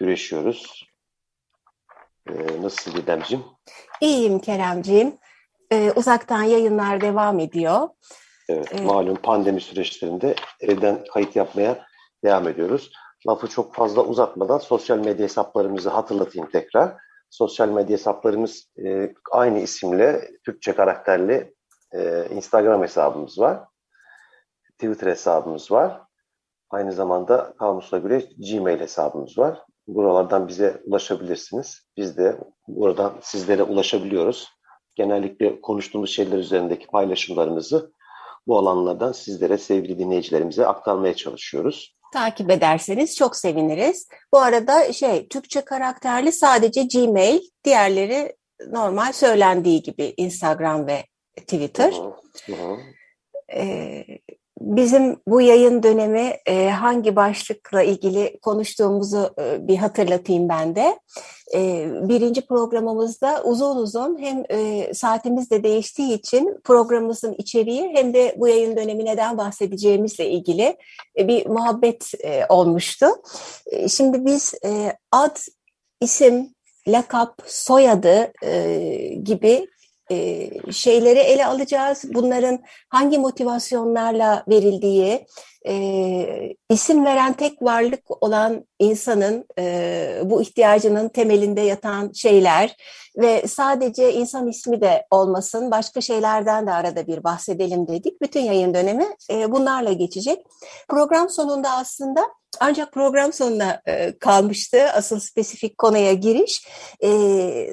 güreşiyoruz. Ee, nasıl Didemciğim? İyiyim Keremciğim. Ee, uzaktan yayınlar devam ediyor. Evet, ee, malum pandemi süreçlerinde evden kayıt yapmaya devam ediyoruz. Lafı çok fazla uzatmadan sosyal medya hesaplarımızı hatırlatayım tekrar. Sosyal medya hesaplarımız e, aynı isimle Türkçe karakterli e, Instagram hesabımız var. Twitter hesabımız var. Aynı zamanda Kamusla göre Gmail hesabımız var. Buralardan bize ulaşabilirsiniz. Biz de buradan sizlere ulaşabiliyoruz. Genellikle konuştuğumuz şeyler üzerindeki paylaşımlarımızı bu alanlardan sizlere sevgili dinleyicilerimize aktarmaya çalışıyoruz. Takip ederseniz çok seviniriz. Bu arada şey Türkçe karakterli sadece Gmail, diğerleri normal söylendiği gibi Instagram ve Twitter. Hı hı. Ee, bizim bu yayın dönemi e, hangi başlıkla ilgili konuştuğumuzu e, bir hatırlatayım ben de. E, birinci programımızda uzun uzun hem e, saatimiz de değiştiği için programımızın içeriği hem de bu yayın dönemi neden bahsedeceğimizle ilgili bir muhabbet olmuştu. Şimdi biz ad, isim, lakap, soyadı gibi e, şeyleri ele alacağız. Bunların hangi motivasyonlarla verildiği, e, isim veren tek varlık olan insanın e, bu ihtiyacının temelinde yatan şeyler ve sadece insan ismi de olmasın, başka şeylerden de arada bir bahsedelim dedik. Bütün yayın dönemi e, bunlarla geçecek. Program sonunda aslında ancak program sonuna e, kalmıştı asıl spesifik konuya giriş. E,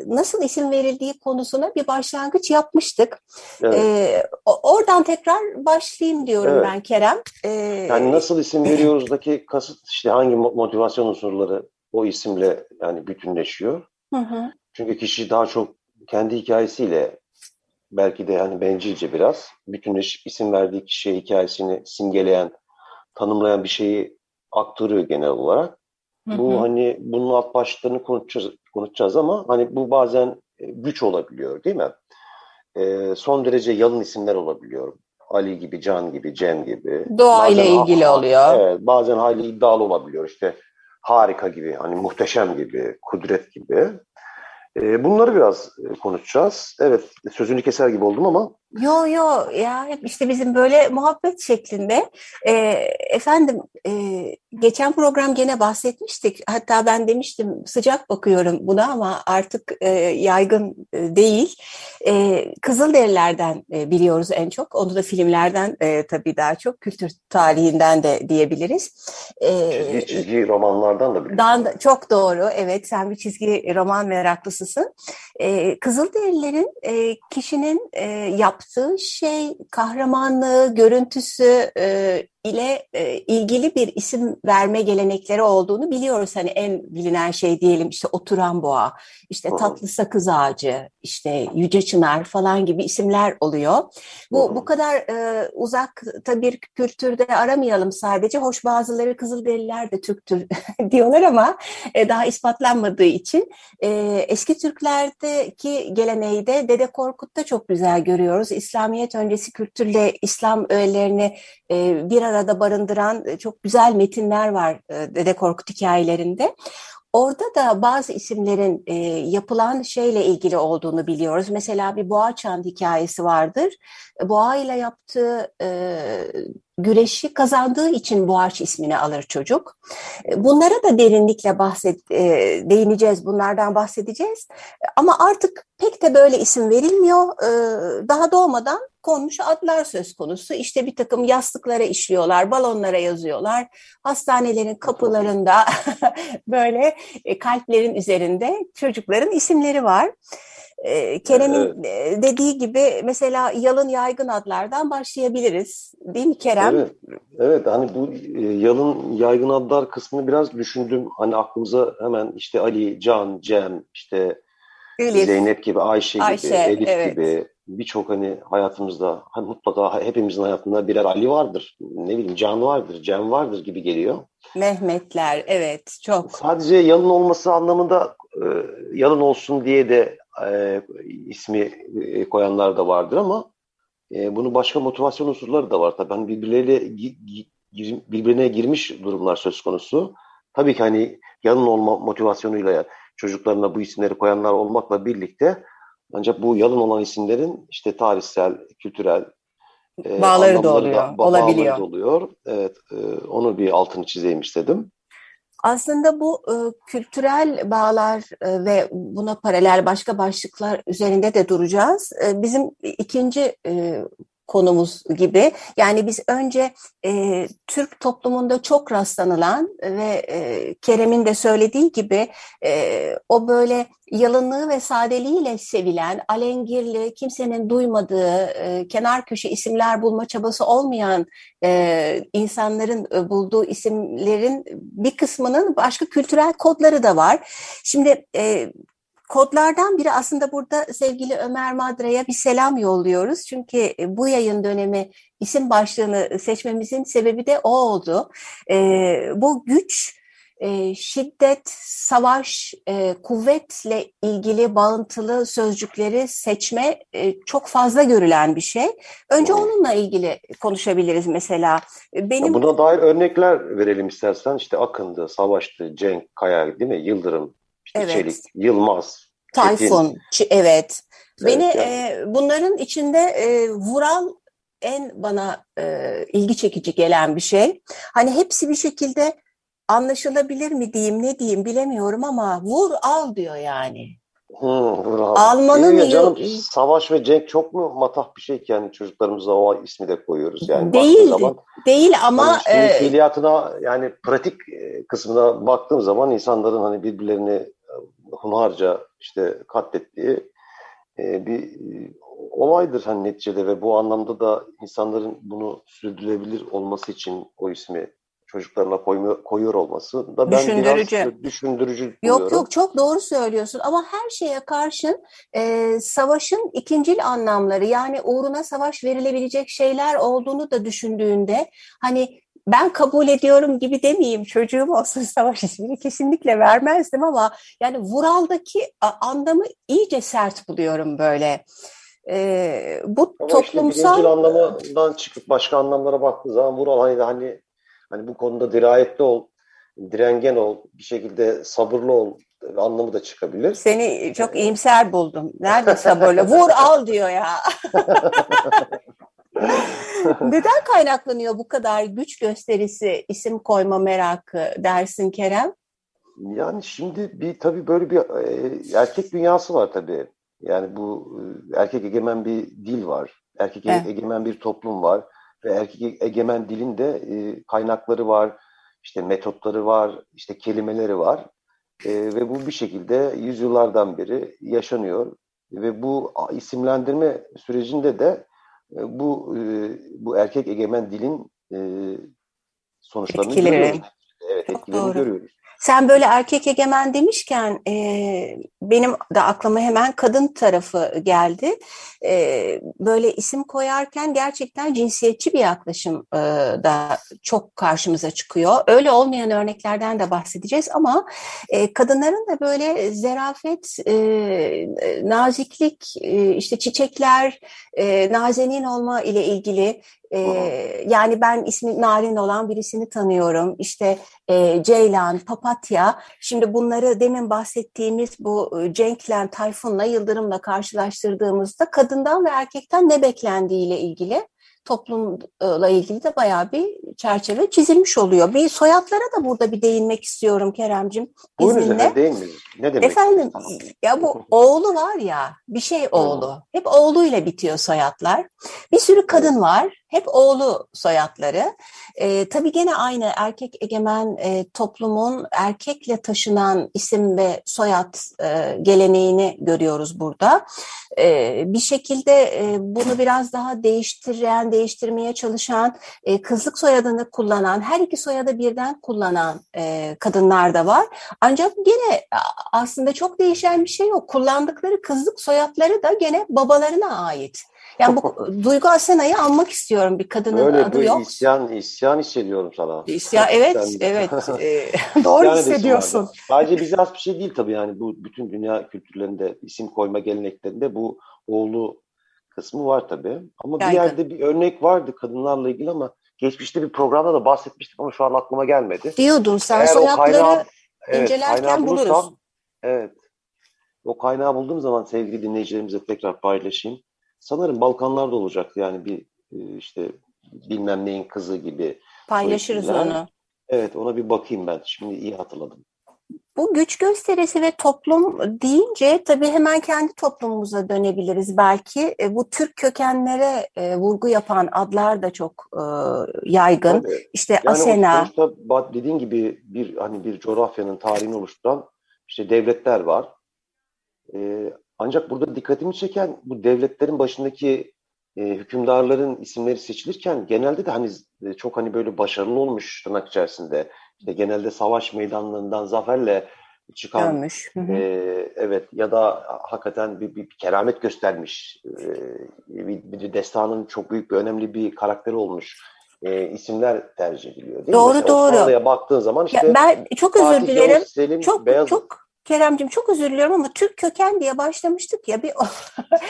nasıl isim verildiği konusuna bir başlangıç yapmıştık. Evet. E, oradan tekrar başlayayım diyorum evet. ben Kerem. E, yani nasıl isim veriyoruzdaki kasıt işte hangi motivasyon unsurları o isimle yani bütünleşiyor. Hı hı. Çünkü kişi daha çok kendi hikayesiyle belki de yani bencilce biraz bütünleşip isim verdiği kişiye hikayesini simgeleyen, tanımlayan bir şeyi aktarıyor genel olarak. Hı Bu hani bunun alt başlıklarını konuşacağız, konuşacağız ama hani bu bazen e, güç olabiliyor değil mi? E, son derece yalın isimler olabiliyor. Ali gibi, Can gibi, Cem gibi. Doğa ile ilgili ha, oluyor. Evet, bazen hayli iddialı olabiliyor. İşte harika gibi, hani muhteşem gibi, kudret gibi. E, bunları biraz e, konuşacağız. Evet, sözünü keser gibi oldum ama. Yo yo ya hep işte bizim böyle muhabbet şeklinde. E, efendim e, geçen program gene bahsetmiştik. Hatta ben demiştim sıcak bakıyorum buna ama artık e, yaygın e, değil. E, Kızılderililerden e, biliyoruz en çok. Onu da filmlerden e, tabii daha çok kültür tarihinden de diyebiliriz. E, çizgi, çizgi romanlardan da biliyoruz. Çok doğru evet sen bir çizgi roman meraklısısın. E, Kızılderililerin e, kişinin e, yaptığı şey kahramanlığı, görüntüsü, e, ile e, ilgili bir isim verme gelenekleri olduğunu biliyoruz. Hani en bilinen şey diyelim işte oturan boğa, işte tatlı sakız ağacı, işte yüce çınar falan gibi isimler oluyor. Bu bu kadar e, uzakta bir kültürde aramayalım sadece. Hoş bazıları Kızılderililer de Türktür diyorlar ama e, daha ispatlanmadığı için e, eski Türklerdeki geleneği de Dede Korkut'ta çok güzel görüyoruz. İslamiyet öncesi kültürle İslam öğelerini e, bir arada barındıran e, çok güzel metinler var e, Dede Korkut hikayelerinde. Orada da bazı isimlerin e, yapılan şeyle ilgili olduğunu biliyoruz. Mesela bir boğa çan hikayesi vardır. Boğa ile yaptığı e, güreşi kazandığı için Boğaç ismini alır çocuk. Bunlara da derinlikle bahset, e, değineceğiz, bunlardan bahsedeceğiz. Ama artık pek de böyle isim verilmiyor. E, daha doğmadan konmuş adlar söz konusu. İşte bir takım yastıklara işliyorlar, balonlara yazıyorlar. Hastanelerin kapılarında böyle e, kalplerin üzerinde çocukların isimleri var. Kerem'in evet. dediği gibi mesela yalın yaygın adlardan başlayabiliriz. Değil mi Kerem? Evet. Evet hani bu e, yalın yaygın adlar kısmını biraz düşündüm. Hani aklımıza hemen işte Ali, Can, Cem, işte Elif. Zeynep gibi, Ayşe, Ayşe gibi, Elif evet. gibi birçok hani hayatımızda hani mutlaka hepimizin hayatında birer Ali vardır. Ne bileyim Can vardır, Cem vardır gibi geliyor. Mehmetler evet çok. Sadece yalın olması anlamında e, yalın olsun diye de e, ismi e, koyanlar da vardır ama e, bunun başka motivasyon unsurları da var. Tabii hani birbirleriyle gir, birbirine girmiş durumlar söz konusu. Tabii ki hani yalın olma motivasyonuyla çocuklarına bu isimleri koyanlar olmakla birlikte ancak bu yalın olan isimlerin işte tarihsel, kültürel e, bağları da oluyor, da, olabiliyor. Bağları da oluyor. Evet, e, onu bir altını çizeyim istedim. Aslında bu e, kültürel bağlar e, ve buna paralel başka başlıklar üzerinde de duracağız. E, bizim ikinci e, konumuz gibi. Yani biz önce e, Türk toplumunda çok rastlanılan ve e, Kerem'in de söylediği gibi e, o böyle yalınlığı ve sadeliğiyle sevilen, alengirli, kimsenin duymadığı, e, kenar köşe isimler bulma çabası olmayan e, insanların e, bulduğu isimlerin bir kısmının başka kültürel kodları da var. Şimdi e, Kodlardan biri aslında burada sevgili Ömer Madra'ya bir selam yolluyoruz. Çünkü e, bu yayın dönemi isim başlığını seçmemizin sebebi de o oldu. E, bu güç, e, şiddet, savaş, kuvvetle ilgili bağıntılı sözcükleri seçme çok fazla görülen bir şey. Önce onunla ilgili konuşabiliriz mesela. Benim Buna dair örnekler verelim istersen. İşte Akın'dı, Savaş'tı, Cenk, Kaya değil mi? Yıldırım, evet. Çelik, Yılmaz, Tayfun, Çetin. evet. Beni evet, e, bunların içinde e, Vural en bana e, ilgi çekici gelen bir şey. Hani hepsi bir şekilde anlaşılabilir mi diyeyim ne diyeyim bilemiyorum ama vur al diyor yani. Hmm, Almanın ya canım, Savaş ve Cenk çok mu matah bir şey ki yani çocuklarımıza o ismi de koyuyoruz yani. Değil, zaman, değil ama hani e, fiiliyatına yani pratik e, kısmına baktığım zaman insanların hani birbirlerini hunharca işte katlettiği e, bir e, olaydır hani neticede ve bu anlamda da insanların bunu sürdürülebilir olması için o ismi çocuklarına koymuyor, koyuyor olması da ben düşündürücü. biraz düşündürücü Yok buluyorum. yok çok doğru söylüyorsun ama her şeye karşın e, savaşın ikincil anlamları yani uğruna savaş verilebilecek şeyler olduğunu da düşündüğünde hani ben kabul ediyorum gibi demeyeyim çocuğum olsun savaş ismini kesinlikle vermezdim ama yani Vural'daki anlamı iyice sert buluyorum böyle. Ee, bu ama toplumsal... Işte anlamından çıkıp başka anlamlara baktığı zaman Vural hani, hani, hani bu konuda dirayetli ol, direngen ol, bir şekilde sabırlı ol anlamı da çıkabilir. Seni çok iyimser buldum. Nerede sabırlı? Vur al diyor ya. Neden kaynaklanıyor bu kadar güç gösterisi, isim koyma merakı dersin Kerem? Yani şimdi bir tabii böyle bir e, erkek dünyası var tabii. Yani bu e, erkek egemen bir dil var. Erkek evet. egemen bir toplum var. Ve erkek egemen dilin de e, kaynakları var, işte metotları var, işte kelimeleri var. E, ve bu bir şekilde yüzyıllardan beri yaşanıyor. Ve bu isimlendirme sürecinde de bu e, bu erkek egemen dilin e, sonuçlarını Etkileri. görüyoruz. Evet, Çok etkilerini doğru. görüyoruz. Sen böyle erkek egemen demişken e, benim de aklıma hemen kadın tarafı geldi. E, böyle isim koyarken gerçekten cinsiyetçi bir yaklaşım e, da çok karşımıza çıkıyor. Öyle olmayan örneklerden de bahsedeceğiz ama e, kadınların da böyle zerafet, e, naziklik, e, işte çiçekler, e, nazenin olma ile ilgili ee, yani ben ismi Narin olan birisini tanıyorum. İşte e, Ceylan, Papatya. Şimdi bunları demin bahsettiğimiz bu e, Cenk'le, Tayfun'la, Yıldırım'la karşılaştırdığımızda kadından ve erkekten ne beklendiğiyle ilgili toplumla ilgili de bayağı bir çerçeve çizilmiş oluyor. Bir soyadlara da burada bir değinmek istiyorum Keremcim. Buyurun değil mi? Ne demek? Efendim ya bu oğlu var ya bir şey oğlu. Hep oğluyla bitiyor soyadlar. Bir sürü kadın var. Hep oğlu soyadları. E, tabii gene aynı erkek egemen e, toplumun erkekle taşınan isim ve soyad e, geleneğini görüyoruz burada. E, bir şekilde e, bunu biraz daha değiştiren, değiştirmeye çalışan, e, kızlık soyadını kullanan, her iki soyadı birden kullanan e, kadınlar da var. Ancak gene aslında çok değişen bir şey yok. Kullandıkları kızlık soyadları da gene babalarına ait. Yani bu Duygu Asena'yı anmak istiyorum. Bir kadının Öyle, adı yok. Isyan, isyan hissediyorum sana. İsyan, evet, evet. e, doğru hissediyorsun. Sadece bize az bir şey değil tabii yani bu bütün dünya kültürlerinde isim koyma geleneklerinde bu oğlu kısmı var tabii. Ama Yaygın. bir yerde bir örnek vardı kadınlarla ilgili ama geçmişte bir programda da bahsetmiştik ama şu an aklıma gelmedi. Diyordun sen Eğer soyadları evet, incelerken buluruz. Bulursam, evet. O kaynağı bulduğum zaman sevgili dinleyicilerimize tekrar paylaşayım sanırım Balkanlarda olacak yani bir e, işte bilmem neyin kızı gibi. Paylaşırız onu. Evet ona bir bakayım ben. Şimdi iyi hatırladım. Bu güç gösterisi ve toplum deyince tabii hemen kendi toplumumuza dönebiliriz belki. E, bu Türk kökenlere e, vurgu yapan adlar da çok yaygın. Tabii. İşte yani Asena. Dediğin gibi bir hani bir coğrafyanın tarihini oluşturan işte devletler var. E, ancak burada dikkatimi çeken bu devletlerin başındaki e, hükümdarların isimleri seçilirken genelde de hani e, çok hani böyle başarılı olmuş tırnak içerisinde. İşte genelde savaş meydanlarından zaferle çıkan Dönmüş. E, evet ya da hakikaten bir, bir, bir keramet göstermiş e, bir, bir destanın çok büyük bir önemli bir karakteri olmuş e, isimler tercih ediliyor. Değil doğru mi? doğru. Osmanlı'ya baktığın zaman işte ya ben çok özür dilerim. Selim, çok Beyaz... çok Keremcim çok özür diliyorum ama Türk köken diye başlamıştık ya bir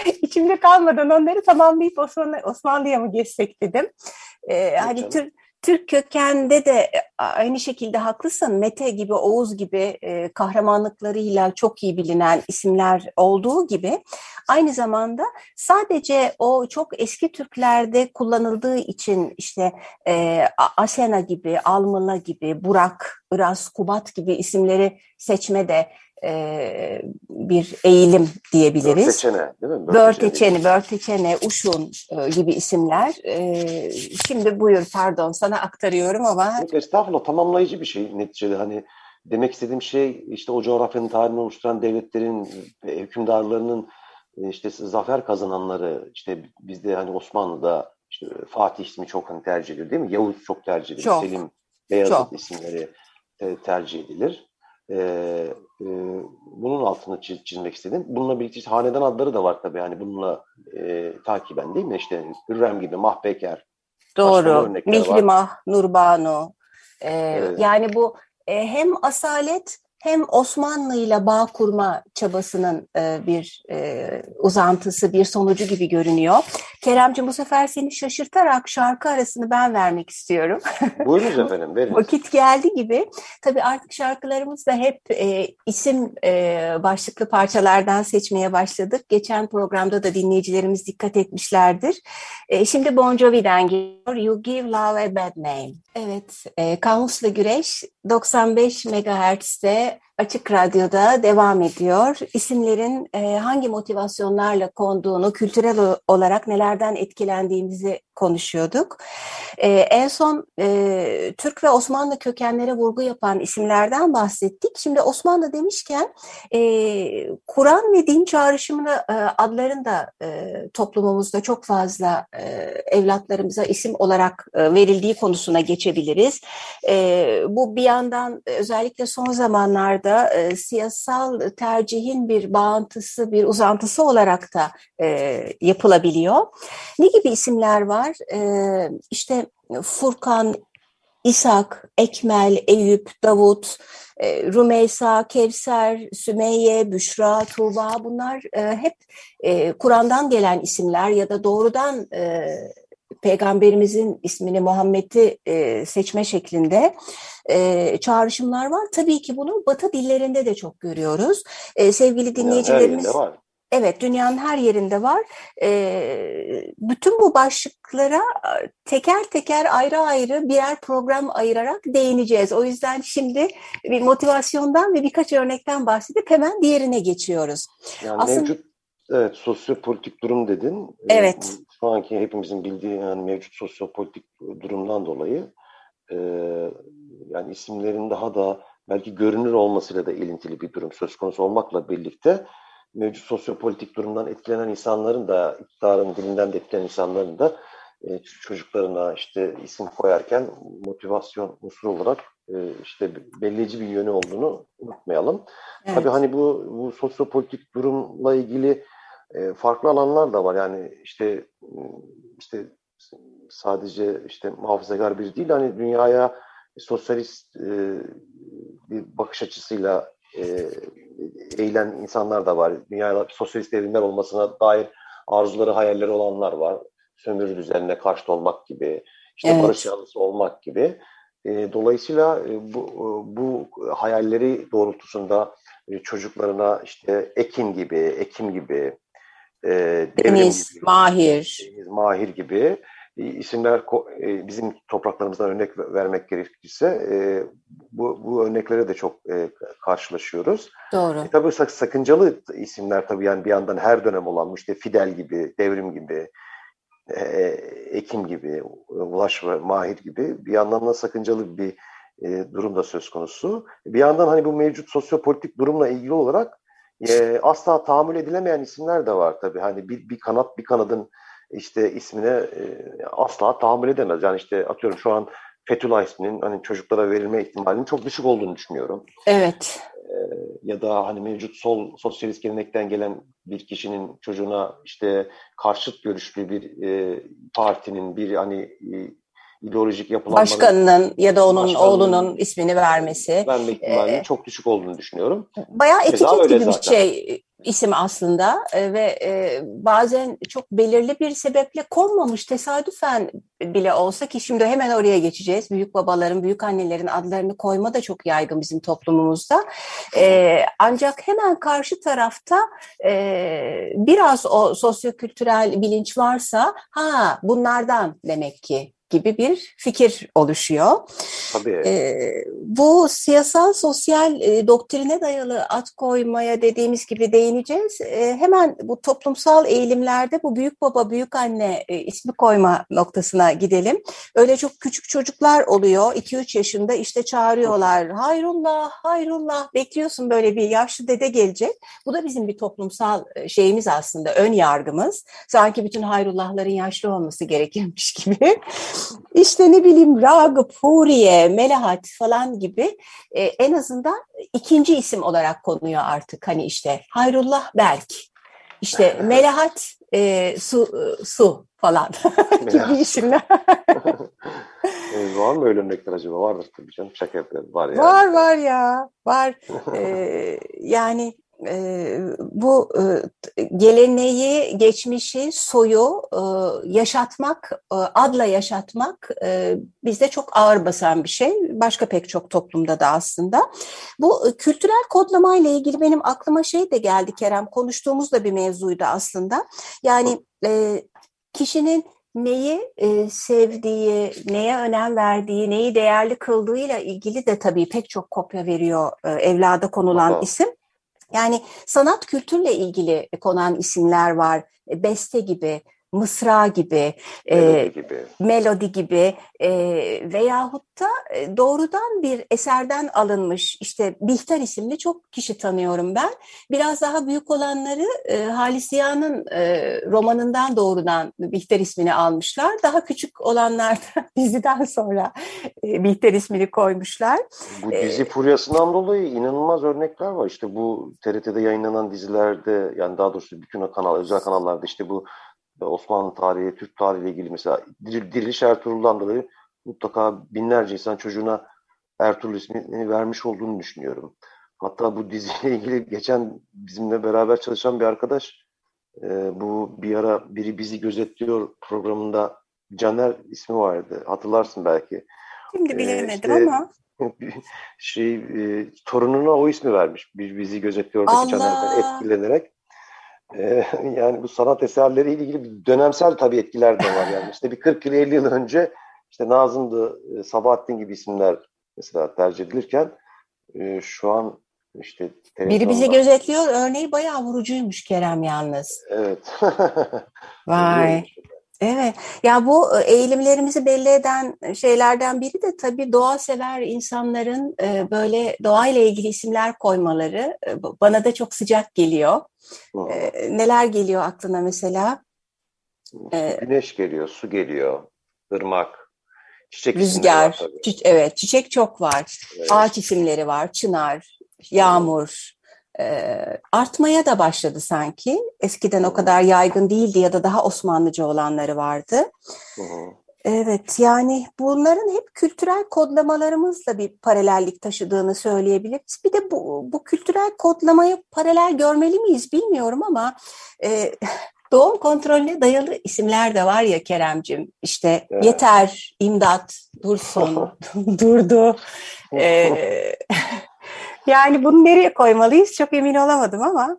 içimde kalmadan onları tamamlayıp Osmanlı, Osmanlı'ya mı geçsek dedim. Ee, hani Türk Türk kökende de e, aynı şekilde haklısın. Mete gibi, Oğuz gibi e, kahramanlıklarıyla çok iyi bilinen isimler olduğu gibi aynı zamanda sadece o çok eski Türklerde kullanıldığı için işte e, Asena gibi, Almıla gibi, Burak, Iras, Kubat gibi isimleri seçme de e, bir eğilim diyebiliriz. Börteçene değil mi? Börteçene, Börteçene, Uşun e, gibi isimler. E, şimdi buyur pardon sana aktarıyorum ama. Yok, estağfurullah tamamlayıcı bir şey neticede hani demek istediğim şey işte o coğrafyanın tarihini oluşturan devletlerin ve hükümdarlarının e, işte zafer kazananları işte bizde hani Osmanlı'da işte Fatih ismi çok hani tercih edilir değil mi? Yavuz çok tercih edilir. Çok. Selim, Beyazıt isimleri tercih edilir. E, e, bunun altını çiz, çizmek istedim. Bununla birlikte işte hanedan adları da var tabii. Yani bununla e, takiben değil mi? İşte Hürrem gibi, Mahpeker. Doğru. Mihrimah, Nurbanu. E, evet. Yani bu e, hem asalet hem Osmanlı ile bağ kurma çabasının e, bir e, uzantısı, bir sonucu gibi görünüyor. Keremciğim bu sefer seni şaşırtarak şarkı arasını ben vermek istiyorum. Buyurunuz efendim, veriniz. Vakit geldi gibi. Tabii artık şarkılarımız da hep e, isim e, başlıklı parçalardan seçmeye başladık. Geçen programda da dinleyicilerimiz dikkat etmişlerdir. E, şimdi Bon Jovi'den geliyor. You Give Love a Bad Name. Evet, e, Kamusla Güreş 95 MHz'de it Açık Radyo'da devam ediyor. İsimlerin e, hangi motivasyonlarla konduğunu, kültürel olarak nelerden etkilendiğimizi konuşuyorduk. E, en son e, Türk ve Osmanlı kökenlere vurgu yapan isimlerden bahsettik. Şimdi Osmanlı demişken e, Kur'an ve din çağrışımı e, adların da e, toplumumuzda çok fazla e, evlatlarımıza isim olarak e, verildiği konusuna geçebiliriz. E, bu bir yandan özellikle son zamanlarda e, siyasal tercihin bir bağıntısı, bir uzantısı olarak da e, yapılabiliyor. Ne gibi isimler var? E, işte Furkan, İshak, Ekmel, Eyüp, Davut, e, Rümeysa, Kevser, Sümeyye, Büşra, Tuğba bunlar e, hep e, Kur'an'dan gelen isimler ya da doğrudan peygamberimizin ismini Muhammed'i e, seçme şeklinde e, çağrışımlar var. Tabii ki bunu Batı dillerinde de çok görüyoruz. E, sevgili dinleyicilerimiz... Yani var. Evet, dünyanın her yerinde var. E, bütün bu başlıklara teker teker ayrı ayrı birer program ayırarak değineceğiz. O yüzden şimdi bir motivasyondan ve birkaç örnekten bahsedip hemen diğerine geçiyoruz. Yani Aslında, mevcut evet sosyopolitik durum dedin. Evet. E, şu anki hepimizin bildiği yani mevcut sosyopolitik durumdan dolayı e, yani isimlerin daha da belki görünür olmasıyla da ilintili bir durum söz konusu olmakla birlikte mevcut sosyopolitik durumdan etkilenen insanların da iktidarın dilinden de etkilenen insanların da e, çocuklarına işte isim koyarken motivasyon unsuru olarak e, işte belirleyici bir yönü olduğunu unutmayalım. Evet. Tabii hani bu, bu sosyopolitik durumla ilgili e, farklı alanlar da var. Yani işte işte sadece işte muhafazakar bir değil hani dünyaya sosyalist e, bir bakış açısıyla e, eğilen insanlar da var. Dünyada sosyalist devrimler olmasına dair arzuları, hayalleri olanlar var. Sömürü düzenine karşı olmak gibi, işte evet. barış yanlısı olmak gibi. E, dolayısıyla e, bu, e, bu hayalleri doğrultusunda e, çocuklarına işte Ekin gibi, Ekim gibi, e, Deniz, gibi, Mahir. Deniz, Mahir gibi isimler bizim topraklarımızdan örnek vermek gerekirse bu, bu örneklere de çok karşılaşıyoruz. Doğru. E, tabii sakıncalı isimler tabii yani bir yandan her dönem olan işte Fidel gibi, Devrim gibi, Ekim gibi, Ulaş ve Mahir gibi bir yandan da sakıncalı bir durum da söz konusu. Bir yandan hani bu mevcut sosyopolitik durumla ilgili olarak asla tahammül edilemeyen isimler de var tabii. Hani bir, bir kanat bir kanadın işte ismine e, asla tahammül edemez. Yani işte atıyorum şu an Fethullah isminin hani çocuklara verilme ihtimalinin çok düşük olduğunu düşünüyorum. Evet. E, ya da hani mevcut sol sosyalist gelenekten gelen bir kişinin çocuğuna işte karşıt görüşlü bir e, partinin bir hani e, ideolojik yapılanmanın... Başkanının ya da onun oğlunun ismini vermesi. Verme ihtimalinin ee, çok düşük olduğunu düşünüyorum. Bayağı etiket gibi zaten. bir şey isim aslında e, ve e, bazen çok belirli bir sebeple konmamış tesadüfen bile olsa ki şimdi hemen oraya geçeceğiz. Büyük babaların, büyük annelerin adlarını koyma da çok yaygın bizim toplumumuzda. E, ancak hemen karşı tarafta e, biraz o sosyokültürel bilinç varsa ha bunlardan demek ki gibi bir fikir oluşuyor. Tabii. Ee, bu siyasal sosyal e, doktrine dayalı at koymaya dediğimiz gibi değineceğiz. E, hemen bu toplumsal eğilimlerde bu büyük baba büyük anne e, ismi koyma noktasına gidelim. Öyle çok küçük çocuklar oluyor 2-3 yaşında işte çağırıyorlar hayrullah hayrullah bekliyorsun böyle bir yaşlı dede gelecek. Bu da bizim bir toplumsal e, şeyimiz aslında ön yargımız. Sanki bütün hayrullahların yaşlı olması gerekirmiş gibi. İşte ne bileyim Ragıp, Huriye, Melahat falan gibi e, en azından ikinci isim olarak konuyor artık. Hani işte Hayrullah Berk, işte Melahat e, Su, e, Su falan gibi isimler. e, var mı öyle örnekler acaba? Vardır tabii canım. Şaka yapıyorum. Var yani. Var var ya. Var. ee, yani e, bu e, geleneği, geçmişi, soyu e, yaşatmak, e, adla yaşatmak e, bizde çok ağır basan bir şey. Başka pek çok toplumda da aslında. Bu e, kültürel kodlamayla ilgili benim aklıma şey de geldi Kerem. Konuştuğumuz da bir mevzuydu aslında. Yani e, kişinin neyi e, sevdiği, neye önem verdiği, neyi değerli kıldığıyla ilgili de tabii pek çok kopya veriyor e, evlada konulan Aha. isim. Yani sanat kültürle ilgili konan isimler var. E, beste gibi, mısra gibi, melodi e, gibi, melodi gibi e, veyahut da e, doğrudan bir eserden alınmış işte Bihter isimli çok kişi tanıyorum ben. Biraz daha büyük olanları e, Halis Ziya'nın e, romanından doğrudan Bihter ismini almışlar. Daha küçük olanlar da diziden sonra e, Bihter ismini koymuşlar. Bu e, dizi furyasından dolayı inanılmaz örnekler var. İşte bu TRT'de yayınlanan dizilerde yani daha doğrusu bütün kanal, özel kanallarda işte bu Osmanlı tarihi, Türk tarihi ile ilgili mesela Diriliş Ertuğrul'dan dolayı mutlaka binlerce insan çocuğuna Ertuğrul ismini vermiş olduğunu düşünüyorum. Hatta bu diziyle ilgili geçen bizimle beraber çalışan bir arkadaş e, bu bir ara biri bizi gözetliyor programında Caner ismi vardı. Hatırlarsın belki. Şimdi e, bilemedim ee, işte, ama. Şey, e, torununa o ismi vermiş. Bir bizi gözetliyor Caner'den etkilenerek. Ee, yani bu sanat eserleri ile ilgili bir dönemsel tabii etkiler de var. Yani işte bir 40 yıl 50 yıl önce işte Nazım'dı, e, Sabahattin gibi isimler mesela tercih edilirken e, şu an işte biri bizi gözetliyor. Örneği bayağı vurucuymuş Kerem yalnız. Evet. Vay. Evet. Ya bu e, eğilimlerimizi belli eden şeylerden biri de tabii doğa sever insanların e, böyle doğayla ilgili isimler koymaları e, bana da çok sıcak geliyor. Neler geliyor aklına mesela? Güneş geliyor, su geliyor, ırmak, çiçek rüzgar. Çi evet, çiçek çok var. Evet. Ağaç isimleri var. Çınar, yağmur, e, artmaya da başladı sanki. Eskiden o kadar yaygın değildi ya da daha Osmanlıca olanları vardı. Evet yani bunların hep kültürel kodlamalarımızla bir paralellik taşıdığını söyleyebiliriz. Bir de bu, bu kültürel kodlamayı paralel görmeli miyiz bilmiyorum ama e, doğum kontrolüne dayalı isimler de var ya Keremcim. İşte evet. yeter, imdat, dursun, durdu. E, yani bunu nereye koymalıyız çok emin olamadım ama.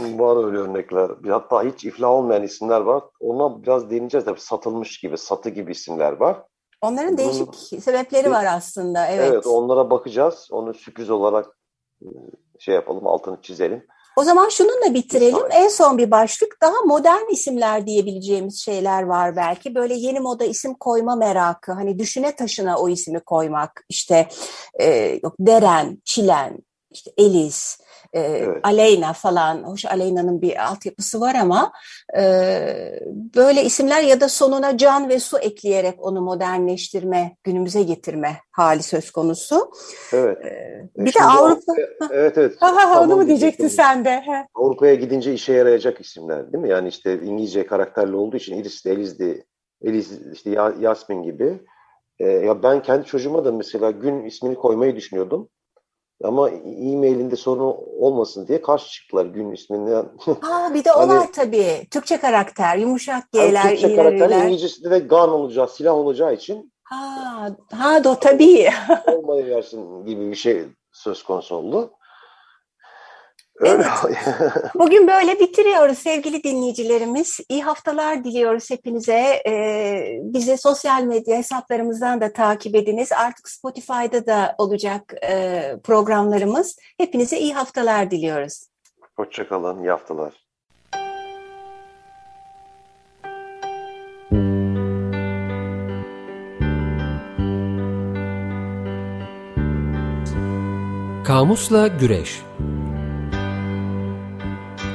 Var öyle örnekler. Hatta hiç iflah olmayan isimler var. Ona biraz değineceğiz tabii. Satılmış gibi, satı gibi isimler var. Onların değişik Bunun, sebepleri var aslında. Evet. evet, onlara bakacağız. Onu sürpriz olarak ıı, şey yapalım, altını çizelim. O zaman şununla bitirelim. En son bir başlık daha modern isimler diyebileceğimiz şeyler var belki. Böyle yeni moda isim koyma merakı. Hani düşüne taşına o ismi koymak. İşte e, yok Deren, Çilen, işte Elis, e, evet. Aleyna falan. Hoş Aleyna'nın bir altyapısı var ama e, böyle isimler ya da sonuna can ve su ekleyerek onu modernleştirme, günümüze getirme hali söz konusu. Evet. E, bir Şimdi de Avrupa... evet evet. Ha, ha, tamam, onu mu diyecektin sen de? Avrupa'ya gidince işe yarayacak isimler değil mi? Yani işte İngilizce karakterli olduğu için Iris de Eliz'di, Eliz işte Yasmin gibi. E, ya ben kendi çocuğuma da mesela gün ismini koymayı düşünüyordum. Ama e-mailinde sorun olmasın diye karşı çıktılar gün isminden. Aa, bir de o hani, var tabii. Türkçe karakter, yumuşak G'ler, hani Türkçe karakter İngilizcesi de gun olacağı, silah olacağı için. Ha, ha do tabii. olmayıversin gibi bir şey söz konusu oldu. Evet. Bugün böyle bitiriyoruz sevgili dinleyicilerimiz. İyi haftalar diliyoruz hepinize. Ee, bizi sosyal medya hesaplarımızdan da takip ediniz. Artık Spotify'da da olacak e, programlarımız. Hepinize iyi haftalar diliyoruz. Hoşçakalın, iyi haftalar. Kamusla Güreş